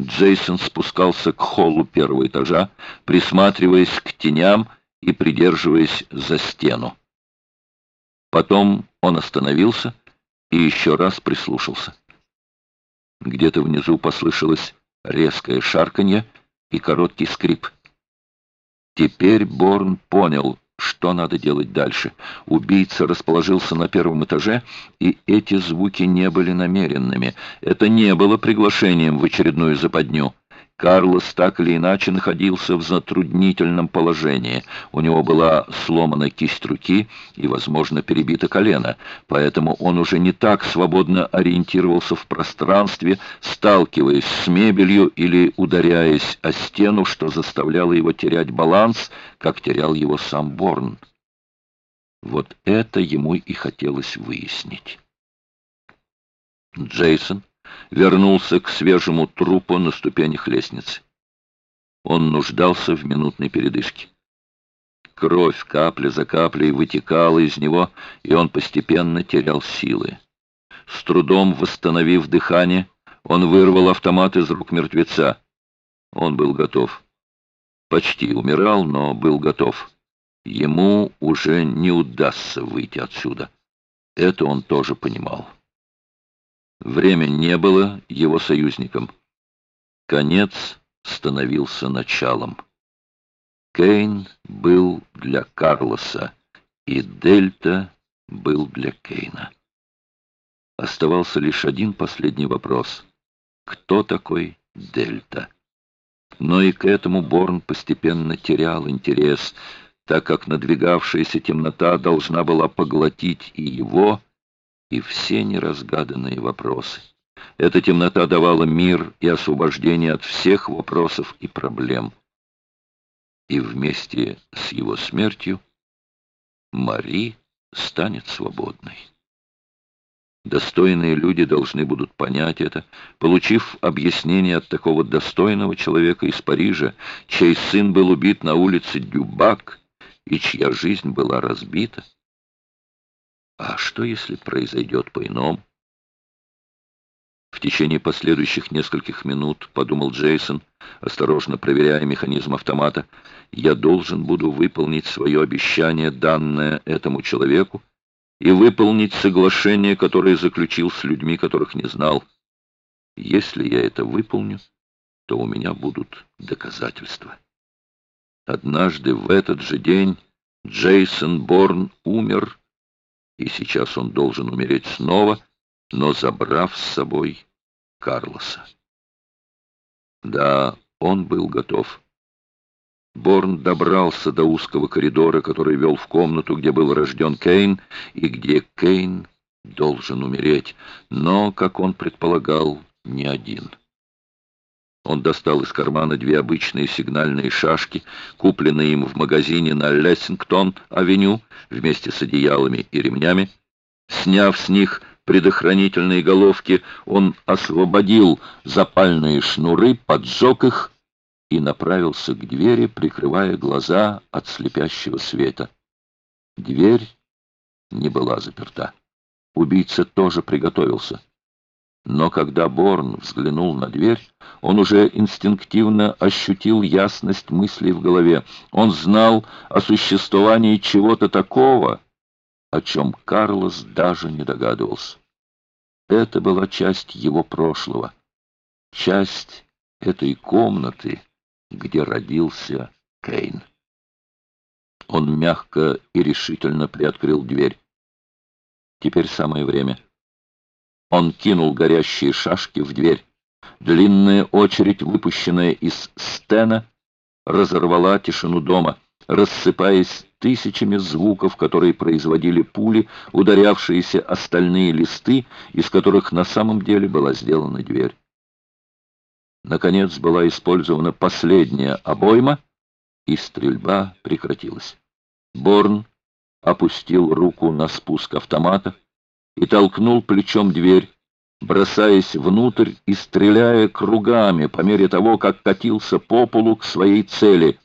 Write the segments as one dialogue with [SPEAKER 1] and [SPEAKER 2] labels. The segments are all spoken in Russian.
[SPEAKER 1] Джейсон спускался к холлу первого этажа, присматриваясь к теням и придерживаясь за стену. Потом он остановился и еще раз прислушался. Где-то внизу послышалось резкое шарканье и короткий скрип. Теперь Борн понял, что надо делать дальше? Убийца расположился на первом этаже, и эти звуки не были намеренными. Это не было приглашением в очередную западню. Карлос так или иначе находился в затруднительном положении. У него была сломана кисть руки и, возможно, перебито колено, поэтому он уже не так свободно ориентировался в пространстве, сталкиваясь с мебелью или ударяясь о стену, что заставляло его терять баланс, как терял его сам Борн. Вот это ему и хотелось выяснить. Джейсон вернулся к свежему трупу на ступенях лестницы. Он нуждался в минутной передышке. Кровь капля за каплей вытекала из него, и он постепенно терял силы. С трудом восстановив дыхание, он вырвал автомат из рук мертвеца. Он был готов. Почти умирал, но был готов. Ему уже не удастся выйти отсюда. Это он тоже понимал. Время не было его союзником. Конец становился началом. Кейн был для Карлоса, и Дельта был для Кейна. Оставался лишь один последний вопрос. Кто такой Дельта? Но и к этому Борн постепенно терял интерес, так как надвигавшаяся темнота должна была поглотить и его, и все неразгаданные вопросы. Эта темнота давала мир и освобождение от всех вопросов и проблем. И вместе с его смертью Мари станет свободной. Достойные люди должны будут понять это, получив объяснение от такого достойного человека из Парижа, чей сын был убит на улице Дюбак и чья жизнь была разбита. А что, если произойдет по-иному? В течение последующих нескольких минут, подумал Джейсон, осторожно проверяя механизм автомата, я должен буду выполнить свое обещание, данное этому человеку, и выполнить соглашение, которое заключил с людьми, которых не знал. Если я это выполню, то у меня будут доказательства. Однажды в этот же день Джейсон Борн умер, и сейчас он должен умереть снова, но забрав с собой Карлоса. Да, он был готов. Борн добрался до узкого коридора, который вел в комнату, где был рожден Кейн, и где Кейн должен умереть, но, как он предполагал, не один. Он достал из кармана две обычные сигнальные шашки, купленные им в магазине на Лессингтон-авеню, вместе с одеялами и ремнями. Сняв с них предохранительные головки, он освободил запальные шнуры, поджег их и направился к двери, прикрывая глаза от слепящего света. Дверь не была заперта. Убийца тоже приготовился. Но когда Борн взглянул на дверь, он уже инстинктивно ощутил ясность мыслей в голове. Он знал о существовании чего-то такого, о чем Карлос даже не догадывался. Это была часть его прошлого, часть этой комнаты, где родился Кейн. Он мягко и решительно приоткрыл дверь. Теперь самое время. Он кинул горящие шашки в дверь. Длинная очередь, выпущенная из стена, разорвала тишину дома, рассыпаясь тысячами звуков, которые производили пули, ударявшиеся о стальные листы, из которых на самом деле была сделана дверь. Наконец была использована последняя обойма, и стрельба прекратилась. Борн опустил руку на спуск автомата, и толкнул плечом дверь, бросаясь внутрь и стреляя кругами по мере того, как катился по полу к своей цели.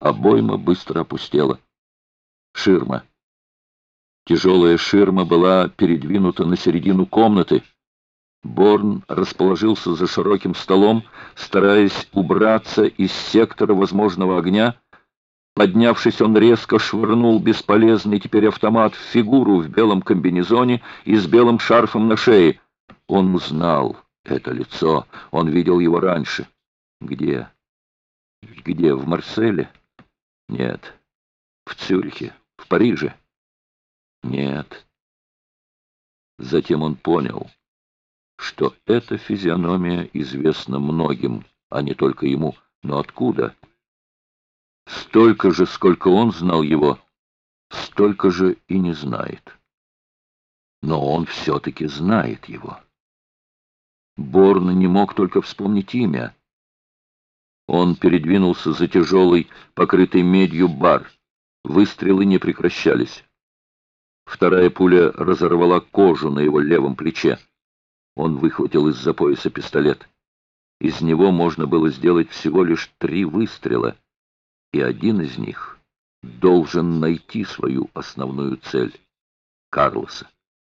[SPEAKER 1] Обойма быстро опустела. Ширма. Тяжелая ширма была передвинута на середину комнаты. Борн расположился за широким столом, стараясь убраться из сектора возможного огня. Поднявшись, он резко швырнул бесполезный теперь автомат в фигуру в белом комбинезоне и с белым шарфом на шее. Он узнал это лицо, он видел его раньше. Где? Где? В Марселе? Нет. В Цюрихе? В Париже? Нет. Затем он понял что эта физиономия известна многим, а не только ему. Но откуда? Столько же, сколько он знал его, столько же и не знает. Но он все-таки знает его. Борн не мог только вспомнить имя. Он передвинулся за тяжелый, покрытый медью бар. Выстрелы не прекращались. Вторая пуля разорвала кожу на его левом плече. Он выхватил из-за пояса пистолет. Из него можно было сделать всего лишь три выстрела, и один из них должен найти свою основную цель — Карлоса.